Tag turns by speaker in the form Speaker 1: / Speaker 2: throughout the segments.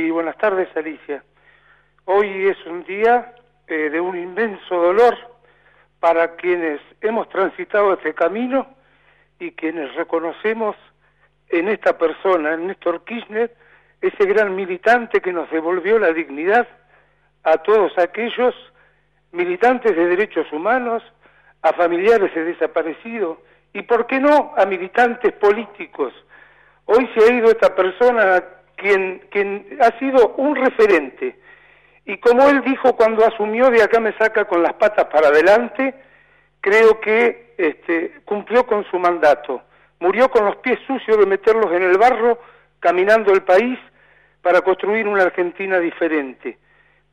Speaker 1: Sí, buenas tardes, Alicia. Hoy es un día eh, de un inmenso dolor para quienes hemos transitado este camino y quienes reconocemos en esta persona, en Néstor Kirchner, ese gran militante que nos devolvió la dignidad a todos aquellos militantes de derechos humanos, a familiares de desaparecidos y, ¿por qué no?, a militantes políticos. Hoy se ha ido esta persona quien, ha sido un referente. Y como él dijo cuando asumió, de acá me saca con las patas para adelante, creo que este, cumplió con su mandato. Murió con los pies sucios de meterlos en el barro, caminando el país para construir una Argentina diferente.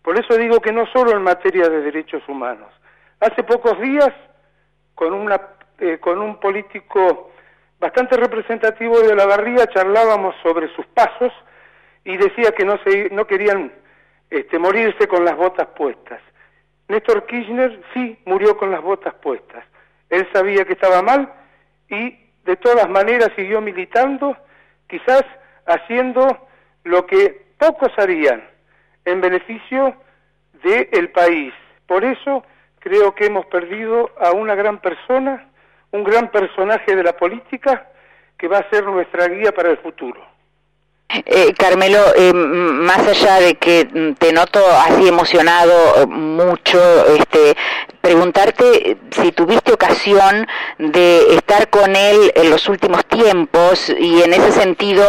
Speaker 1: Por eso digo que no solo en materia de derechos humanos. Hace pocos días, con, una, eh, con un político bastante representativo de la barría, charlábamos sobre sus pasos y decía que no, se, no querían este, morirse con las botas puestas. Néstor Kirchner sí murió con las botas puestas. Él sabía que estaba mal y de todas maneras siguió militando, quizás haciendo lo que pocos harían en beneficio del país. Por eso creo que hemos perdido a una gran persona, un gran personaje de la política que va a ser nuestra guía para el futuro.
Speaker 2: Eh, Carmelo, eh, más allá de que te noto así emocionado eh, mucho, este, preguntarte si tuviste ocasión de estar con él en los últimos tiempos y en ese sentido,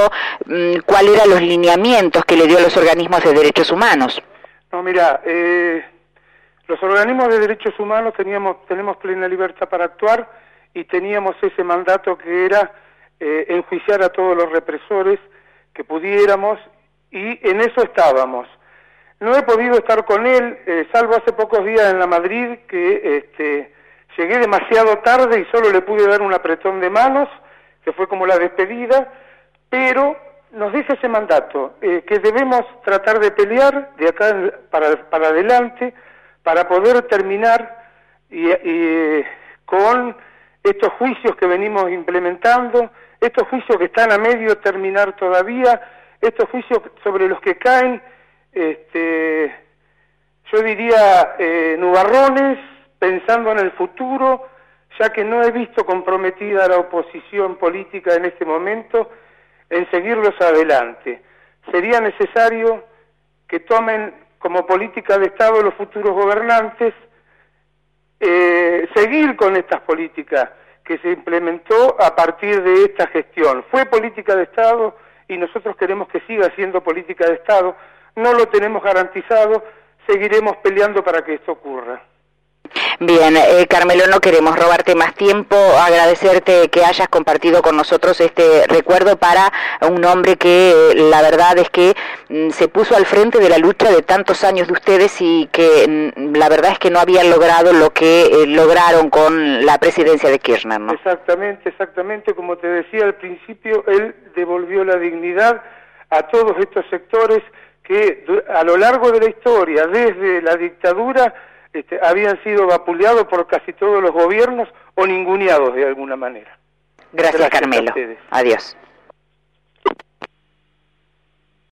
Speaker 2: mm, cuáles eran los lineamientos que le dio a los organismos de derechos humanos.
Speaker 1: No, mira, eh, los organismos de derechos humanos teníamos, tenemos plena libertad para actuar y teníamos ese mandato que era enjuiciar a todos los represores que pudiéramos y en eso estábamos. No he podido estar con él, eh, salvo hace pocos días en la Madrid, que este, llegué demasiado tarde y solo le pude dar un apretón de manos, que fue como la despedida, pero nos dice ese mandato, eh, que debemos tratar de pelear de acá para, para adelante para poder terminar y, y, con estos juicios que venimos implementando, estos juicios que están a medio terminar todavía, estos juicios sobre los que caen, este, yo diría, eh, nubarrones, pensando en el futuro, ya que no he visto comprometida la oposición política en este momento en seguirlos adelante. Sería necesario que tomen como política de Estado los futuros gobernantes eh, seguir con estas políticas que se implementó a partir de esta gestión. Fue política de Estado y nosotros queremos que siga siendo política de Estado. No lo tenemos garantizado, seguiremos peleando para que esto ocurra.
Speaker 2: Bien, eh, Carmelo, no queremos robarte más tiempo, agradecerte que hayas compartido con nosotros este recuerdo para un hombre que eh, la verdad es que mm, se puso al frente de la lucha de tantos años de ustedes y que mm, la verdad es que no habían logrado lo que eh, lograron con la presidencia de Kirchner. ¿no?
Speaker 1: Exactamente, exactamente, como te decía al principio, él devolvió la dignidad a todos estos sectores que a lo largo de la historia, desde la dictadura, este, habían sido vapuleados por casi todos los gobiernos o ninguneados de alguna manera.
Speaker 2: Gracias, Carmelo. Adiós.